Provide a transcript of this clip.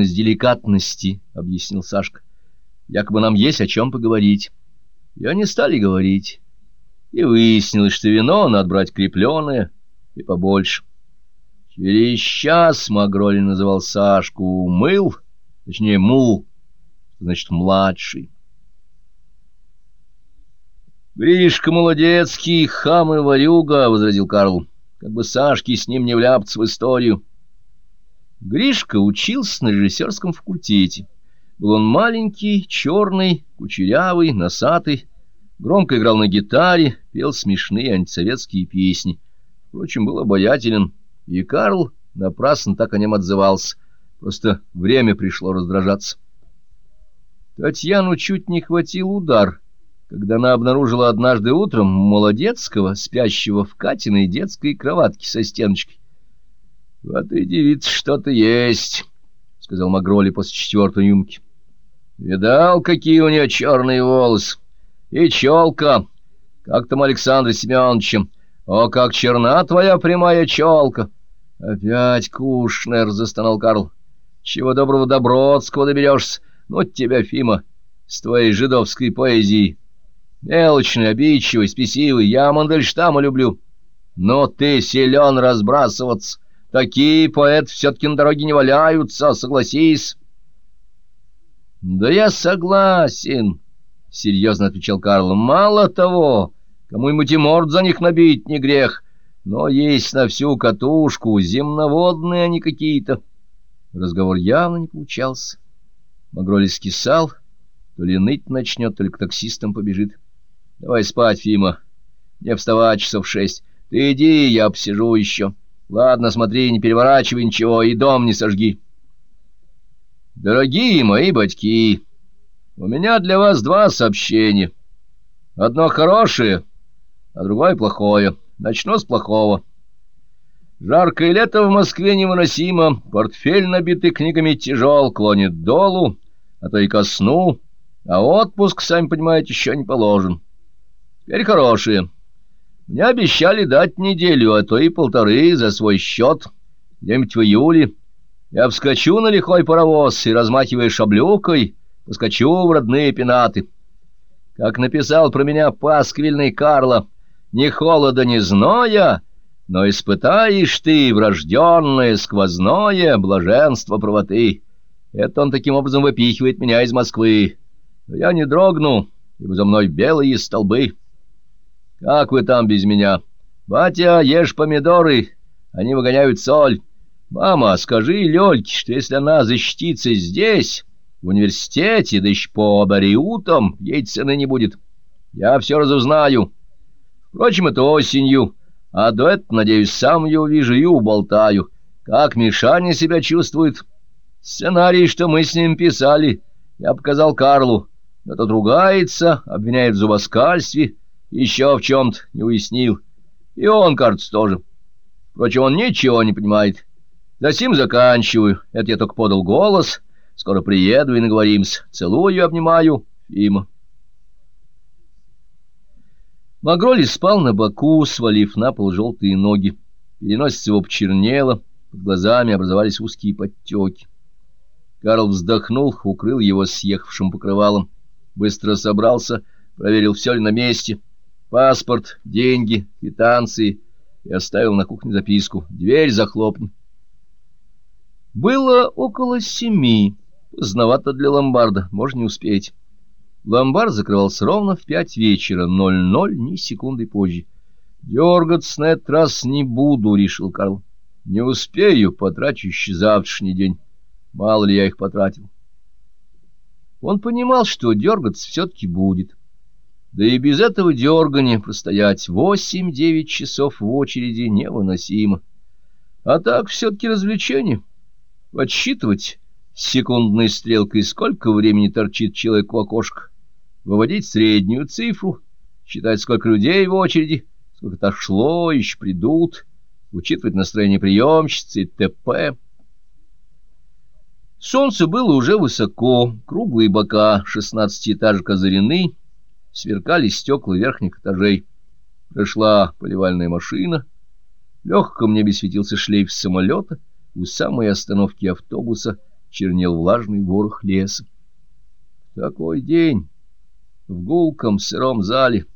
из деликатности, — объяснил Сашка. Якобы нам есть о чем поговорить. И они стали говорить. И выяснилось, что вино надо брать крепленое и побольше. Через час Магроли называл Сашку «мыл», точнее «мул», значит, младший. «Гришка молодецкий, хам и ворюга», — возразил Карл, — «как бы Сашке с ним не вляпаться в историю». Гришка учился на режиссерском факультете. Был он маленький, черный, кучерявый, носатый, громко играл на гитаре, пел смешные антисоветские песни. Впрочем, был обаятелен, и Карл напрасно так о нем отзывался. Просто время пришло раздражаться. Татьяну чуть не хватил удар, когда она обнаружила однажды утром Молодецкого, спящего в Катиной детской кроватке со стеночкой. — В этой девице что-то есть, — сказал Магроли после четвертой юмки. — Видал, какие у нее черные волосы? И челка, как там Александр Семеновичем. О, как черна твоя прямая челка! — Опять Кушнер, — застонал Карл. — Чего доброго до Бродского доберешься? Ну, тебя, Фима, с твоей жидовской поэзией. Мелочный, обидчивый, спесивый, я Мандельштама люблю. Но ты силен разбрасываться. Такие поэты все-таки на дороге не валяются, согласись. — Да я согласен, — серьезно отвечал Карл. — Мало того, кому-нибудь и морд за них набить не грех, но есть на всю катушку, земноводные они какие-то. Разговор явно не получался. Магроли скисал, то ли ныть начнет, то ли к таксистам побежит. — Давай спать, Фима. Не вставать часов шесть. Ты иди, я посижу еще. Ладно, смотри, не переворачивай ничего и дом не сожги. Дорогие мои батьки, у меня для вас два сообщения. Одно хорошее, а другое плохое. Начну с плохого. Жаркое лето в Москве невыносимо, портфель, набитый книгами, тяжел, клонит долу, а то и ко сну, а отпуск, сами понимаете, еще не положен. Теперь хорошие. Мне обещали дать неделю, а то и полторы за свой счет, где-нибудь в июле. Я вскочу на лихой паровоз и, размахивая шаблюкой, поскочу в родные пенаты. Как написал про меня пасквильный Карло, ни холода, ни зноя, но испытаешь ты врожденное сквозное блаженство правоты. Это он таким образом выпихивает меня из Москвы. Но я не дрогну, ибо за мной белые столбы». Как вы там без меня? Батя, ешь помидоры, они выгоняют соль. Мама, скажи Лёльке, что если она защитится здесь, в университете, да еще по абориутам, ей цены не будет. Я все разузнаю. Впрочем, это осенью, а до этого, надеюсь, сам ее увижу и уболтаю. Как Мишаня себя чувствует? Сценарий, что мы с ним писали, я показал Карлу. Тот ругается, обвиняет в зубоскальстве, еще в чем-то не уяснил. И он, кажется, тоже. Впрочем, он ничего не понимает. За сим заканчиваю. Это я только подал голос. Скоро приеду и наговоримся. Целую, обнимаю. Фима. Магроли спал на боку, свалив на пол желтые ноги. Переносица его почернела, под глазами образовались узкие подтеки. Карл вздохнул, укрыл его съехавшим покрывалом. Быстро собрался, проверил, все ли на месте — паспорт, деньги, квитанции и оставил на кухне записку. Дверь захлопни. Было около семи. Поздновато для ломбарда, можно не успеть. Ломбард закрывался ровно в пять вечера, ноль-ноль, ни секунды позже. «Дергаться на этот раз не буду», — решил Карл. «Не успею, потрачу еще завтрашний день. Мало ли я их потратил». Он понимал, что дергаться все-таки будет. Да и без этого дергания простоять восемь-девять часов в очереди невыносимо. А так все-таки развлечение. Подсчитывать секундной стрелкой, сколько времени торчит человек в окошко, выводить среднюю цифру, считать, сколько людей в очереди, сколько отошло, еще придут, учитывать настроение приемщицы и т.п. Солнце было уже высоко, круглые бока шестнадцатиэтажек озарены, сверкали стекла верхних этажей. Прошла поливальная машина. В легком небе светился шлейф самолета. У самой остановки автобуса чернел влажный ворох леса. Такой день в гулком сыром зале